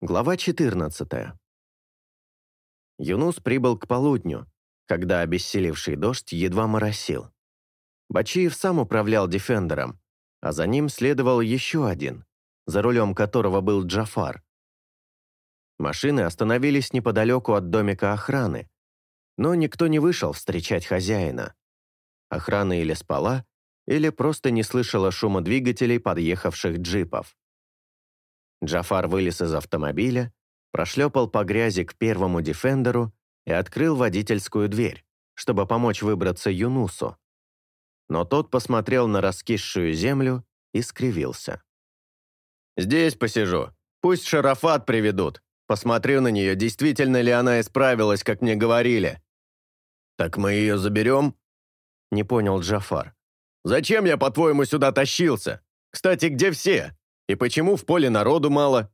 Глава 14. Юнус прибыл к полудню, когда обессилевший дождь едва моросил. Бачиев сам управлял «Дефендером», а за ним следовал еще один, за рулем которого был Джафар. Машины остановились неподалеку от домика охраны, но никто не вышел встречать хозяина. Охрана или спала, или просто не слышала шума двигателей подъехавших джипов. Джафар вылез из автомобиля, прошлепал по грязи к первому «Дефендеру» и открыл водительскую дверь, чтобы помочь выбраться Юнусу. Но тот посмотрел на раскисшую землю и скривился. «Здесь посижу. Пусть Шарафат приведут. Посмотрю на нее, действительно ли она исправилась, как мне говорили». «Так мы ее заберем?» — не понял Джафар. «Зачем я, по-твоему, сюда тащился? Кстати, где все?» И почему в поле народу мало?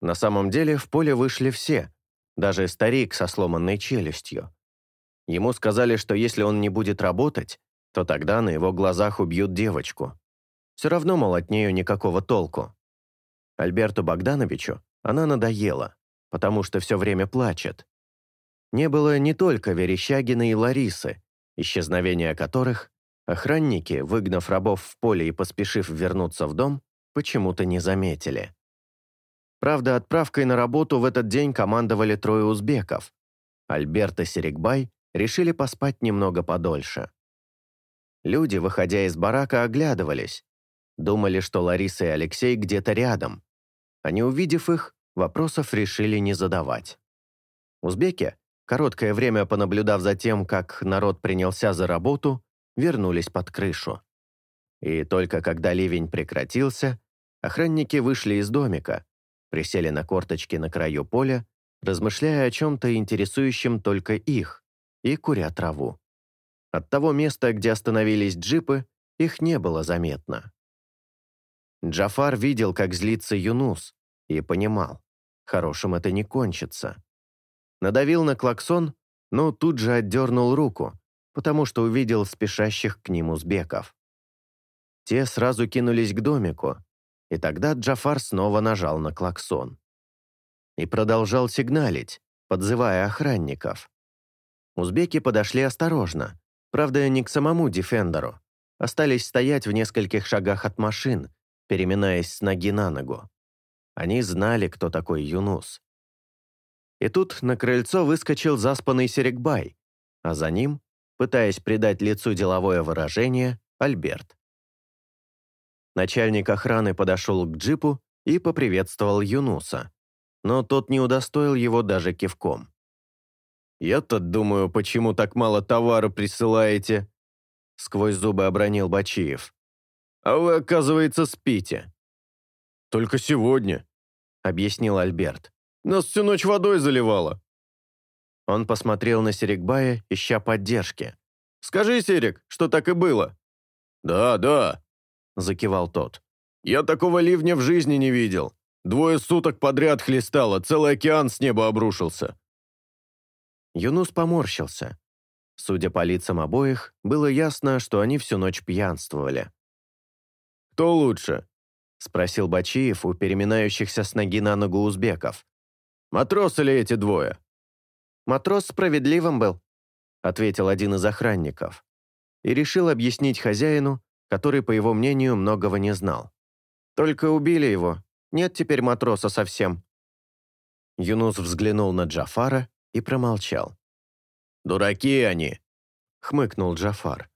На самом деле в поле вышли все, даже старик со сломанной челюстью. Ему сказали, что если он не будет работать, то тогда на его глазах убьют девочку. Все равно, мол, от нее никакого толку. Альберту Богдановичу она надоела, потому что все время плачет. Не было не только Верещагина и Ларисы, исчезновение которых охранники, выгнав рабов в поле и поспешив вернуться в дом, почему-то не заметили. Правда, отправкой на работу в этот день командовали трое узбеков. Альберт и Серегбай решили поспать немного подольше. Люди, выходя из барака, оглядывались. Думали, что Лариса и Алексей где-то рядом. Они, увидев их, вопросов решили не задавать. Узбеки, короткое время понаблюдав за тем, как народ принялся за работу, вернулись под крышу. И только когда ливень прекратился, охранники вышли из домика, присели на корточки на краю поля, размышляя о чем-то интересующем только их, и куря траву. От того места, где остановились джипы, их не было заметно. Джафар видел, как злится Юнус, и понимал, хорошим это не кончится. Надавил на клаксон, но тут же отдернул руку, потому что увидел спешащих к ним узбеков. Те сразу кинулись к домику, и тогда Джафар снова нажал на клаксон. И продолжал сигналить, подзывая охранников. Узбеки подошли осторожно, правда, не к самому Дефендеру, остались стоять в нескольких шагах от машин, переминаясь с ноги на ногу. Они знали, кто такой Юнус. И тут на крыльцо выскочил заспанный Серегбай, а за ним, пытаясь придать лицу деловое выражение, Альберт. Начальник охраны подошел к джипу и поприветствовал Юнуса, но тот не удостоил его даже кивком. «Я-то думаю, почему так мало товара присылаете?» Сквозь зубы обронил Бачиев. «А вы, оказывается, спите». «Только сегодня», — объяснил Альберт. «Нас всю ночь водой заливало». Он посмотрел на Серикбая, ища поддержки. «Скажи, Серик, что так и было». «Да, да», закивал тот. «Я такого ливня в жизни не видел. Двое суток подряд хлестало, целый океан с неба обрушился». Юнус поморщился. Судя по лицам обоих, было ясно, что они всю ночь пьянствовали. «Кто лучше?» – спросил Бачиев у переминающихся с ноги на ногу узбеков. «Матрос или эти двое?» «Матрос справедливым был», – ответил один из охранников. И решил объяснить хозяину, который, по его мнению, многого не знал. «Только убили его. Нет теперь матроса совсем». Юнус взглянул на Джафара и промолчал. «Дураки они!» — хмыкнул Джафар.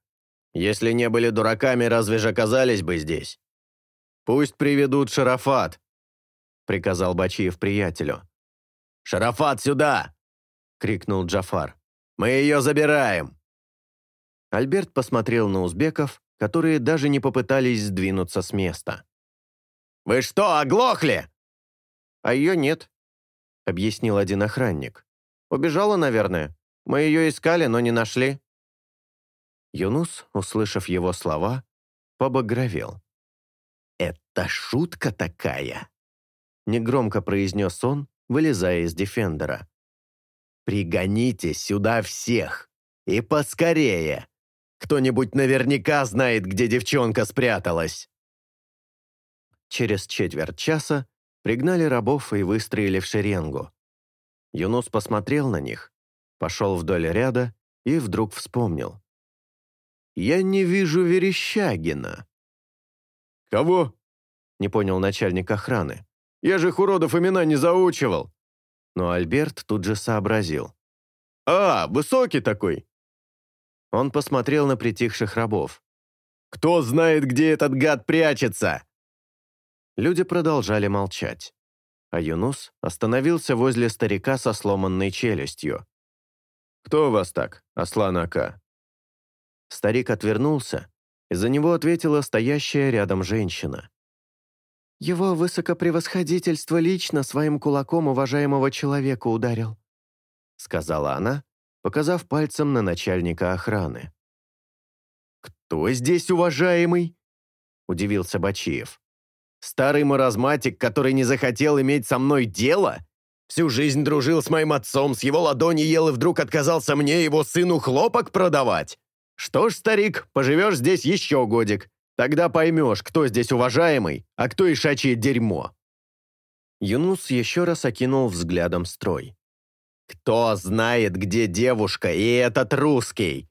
«Если не были дураками, разве же оказались бы здесь?» «Пусть приведут Шарафат!» — приказал Бачиев приятелю. «Шарафат сюда!» — крикнул Джафар. «Мы ее забираем!» Альберт посмотрел на узбеков, которые даже не попытались сдвинуться с места. «Вы что, оглохли?» «А ее нет», — объяснил один охранник. «Убежала, наверное. Мы ее искали, но не нашли». Юнус, услышав его слова, побагровел. «Это шутка такая!» Негромко произнес он, вылезая из Дефендера. «Пригоните сюда всех! И поскорее!» Кто-нибудь наверняка знает, где девчонка спряталась. Через четверть часа пригнали рабов и выстроили в шеренгу. Юнус посмотрел на них, пошел вдоль ряда и вдруг вспомнил. «Я не вижу Верещагина». «Кого?» — не понял начальник охраны. «Я же их уродов имена не заучивал». Но Альберт тут же сообразил. «А, высокий такой, он посмотрел на притихших рабов. «Кто знает, где этот гад прячется?» Люди продолжали молчать. А Юнус остановился возле старика со сломанной челюстью. «Кто у вас так, Аслан Ака?» Старик отвернулся, и за него ответила стоящая рядом женщина. «Его высокопревосходительство лично своим кулаком уважаемого человека ударил», сказала она показав пальцем на начальника охраны. «Кто здесь уважаемый?» – удивился Бачиев. «Старый маразматик, который не захотел иметь со мной дело? Всю жизнь дружил с моим отцом, с его ладони ел и вдруг отказался мне его сыну хлопок продавать? Что ж, старик, поживешь здесь еще годик, Тогда поймешь, кто здесь уважаемый, а кто ишачье дерьмо». Юнус еще раз окинул взглядом строй. Кто знает, где девушка и этот русский?»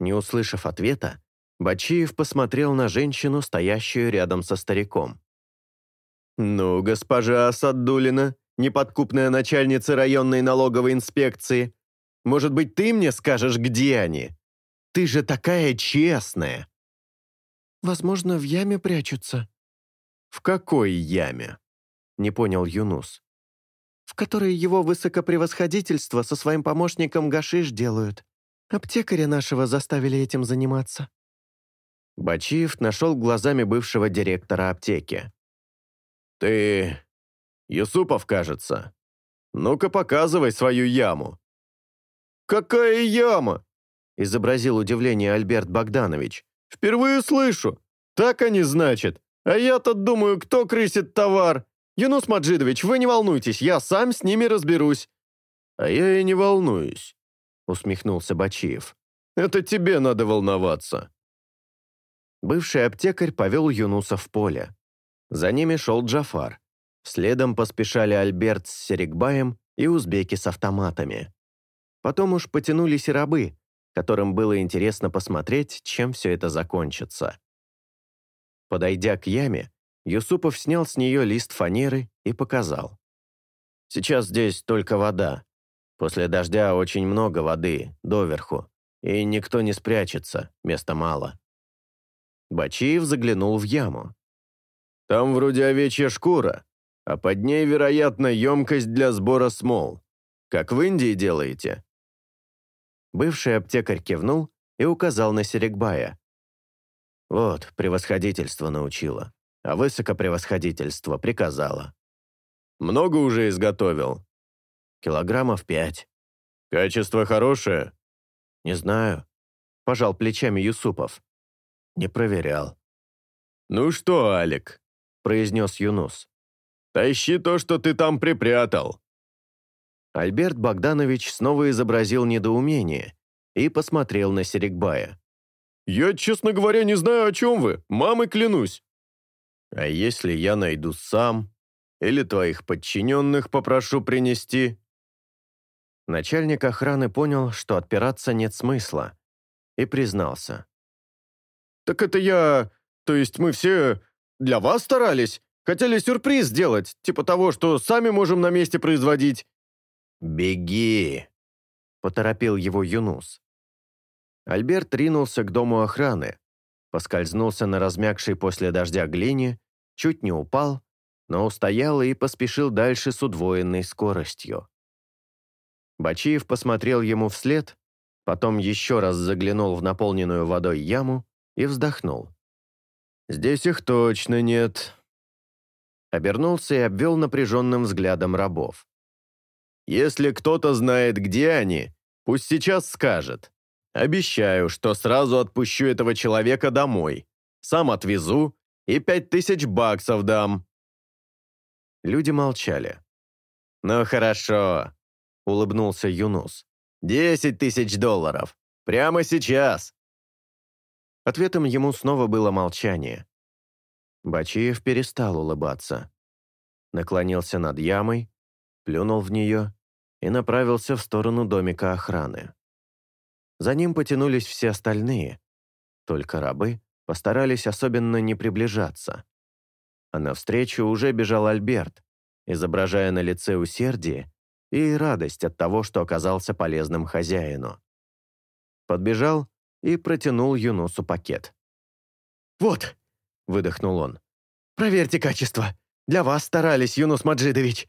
Не услышав ответа, Бачиев посмотрел на женщину, стоящую рядом со стариком. «Ну, госпожа Асаддулина, неподкупная начальница районной налоговой инспекции, может быть, ты мне скажешь, где они? Ты же такая честная!» «Возможно, в яме прячутся». «В какой яме?» — не понял Юнус в которой его высокопревосходительство со своим помощником Гашиш делают. Аптекаря нашего заставили этим заниматься». Бачиев нашел глазами бывшего директора аптеки. «Ты... Юсупов, кажется. Ну-ка показывай свою яму». «Какая яма?» – изобразил удивление Альберт Богданович. «Впервые слышу. Так они, значит. А я-то думаю, кто крысит товар?» «Юнус Маджидович, вы не волнуйтесь, я сам с ними разберусь». «А я и не волнуюсь», — усмехнулся Бачиев. «Это тебе надо волноваться». Бывший аптекарь повел Юнуса в поле. За ними шел Джафар. Следом поспешали Альберт с Серикбаем и узбеки с автоматами. Потом уж потянулись и рабы, которым было интересно посмотреть, чем все это закончится. Подойдя к яме, Юсупов снял с нее лист фанеры и показал. «Сейчас здесь только вода. После дождя очень много воды, доверху, и никто не спрячется, места мало». Бачиев заглянул в яму. «Там вроде овечья шкура, а под ней, вероятно, емкость для сбора смол. Как в Индии делаете?» Бывший аптекарь кивнул и указал на Серегбая. «Вот, превосходительство научило а высокопревосходительство приказала. «Много уже изготовил?» «Килограммов пять». «Качество хорошее?» «Не знаю», – пожал плечами Юсупов. «Не проверял». «Ну что, Алик?» – произнес Юнус. «Тащи то, что ты там припрятал». Альберт Богданович снова изобразил недоумение и посмотрел на Серегбая. «Я, честно говоря, не знаю, о чем вы, Мамы клянусь. А если я найду сам? Или твоих подчиненных попрошу принести?» Начальник охраны понял, что отпираться нет смысла, и признался. «Так это я... То есть мы все для вас старались? Хотели сюрприз сделать, типа того, что сами можем на месте производить?» «Беги!» — поторопил его Юнус. Альберт ринулся к дому охраны, поскользнулся на размягшей после дождя глине, чуть не упал, но устоял и поспешил дальше с удвоенной скоростью. Бачиев посмотрел ему вслед, потом еще раз заглянул в наполненную водой яму и вздохнул. «Здесь их точно нет». Обернулся и обвел напряженным взглядом рабов. «Если кто-то знает, где они, пусть сейчас скажет. Обещаю, что сразу отпущу этого человека домой. Сам отвезу и пять тысяч баксов дам». Люди молчали. «Ну хорошо», — улыбнулся Юнус. «Десять тысяч долларов. Прямо сейчас». Ответом ему снова было молчание. Бачиев перестал улыбаться. Наклонился над ямой, плюнул в нее и направился в сторону домика охраны. За ним потянулись все остальные. Только рабы постарались особенно не приближаться. А навстречу уже бежал Альберт, изображая на лице усердие и радость от того, что оказался полезным хозяину. Подбежал и протянул Юнусу пакет. «Вот!» — выдохнул он. «Проверьте качество! Для вас старались, Юнус Маджидович!»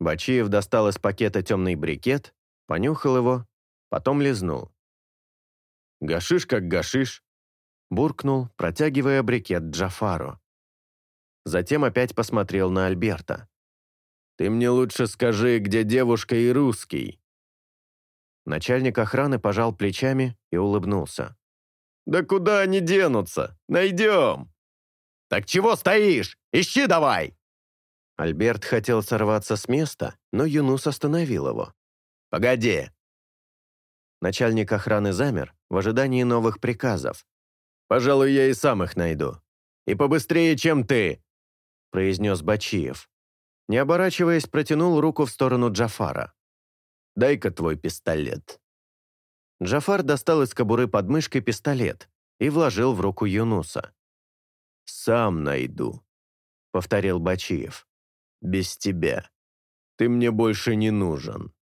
Бачиев достал из пакета темный брикет, понюхал его потом лизнул. «Гашиш как гашиш», — буркнул, протягивая брикет Джафару. Затем опять посмотрел на Альберта. «Ты мне лучше скажи, где девушка и русский». Начальник охраны пожал плечами и улыбнулся. «Да куда они денутся? Найдем!» «Так чего стоишь? Ищи давай!» Альберт хотел сорваться с места, но Юнус остановил его. «Погоди, Начальник охраны замер в ожидании новых приказов. «Пожалуй, я и сам их найду. И побыстрее, чем ты!» произнес Бачиев. Не оборачиваясь, протянул руку в сторону Джафара. «Дай-ка твой пистолет». Джафар достал из кобуры под мышкой пистолет и вложил в руку Юнуса. «Сам найду», — повторил Бачиев. «Без тебя. Ты мне больше не нужен».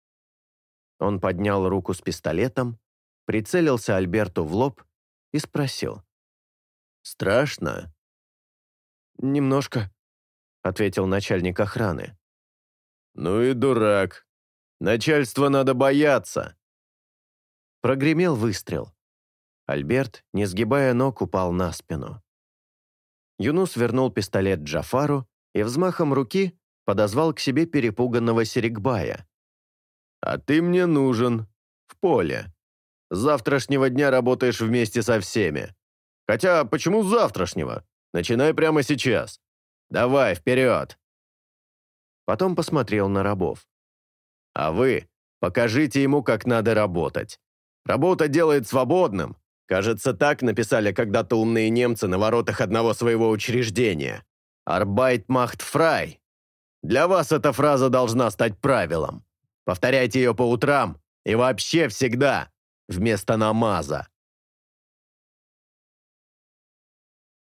Он поднял руку с пистолетом, прицелился Альберту в лоб и спросил. «Страшно?» «Немножко», — ответил начальник охраны. «Ну и дурак. Начальство надо бояться». Прогремел выстрел. Альберт, не сгибая ног, упал на спину. Юнус вернул пистолет Джафару и взмахом руки подозвал к себе перепуганного Серикбая. — а ты мне нужен. В поле. С завтрашнего дня работаешь вместе со всеми. Хотя, почему с завтрашнего? Начинай прямо сейчас. Давай, вперед!» Потом посмотрел на рабов. «А вы покажите ему, как надо работать. Работа делает свободным. Кажется, так написали когда-то умные немцы на воротах одного своего учреждения. «Арбайт macht frei». Для вас эта фраза должна стать правилом. Повторяйте ее по утрам и вообще всегда, вместо намаза.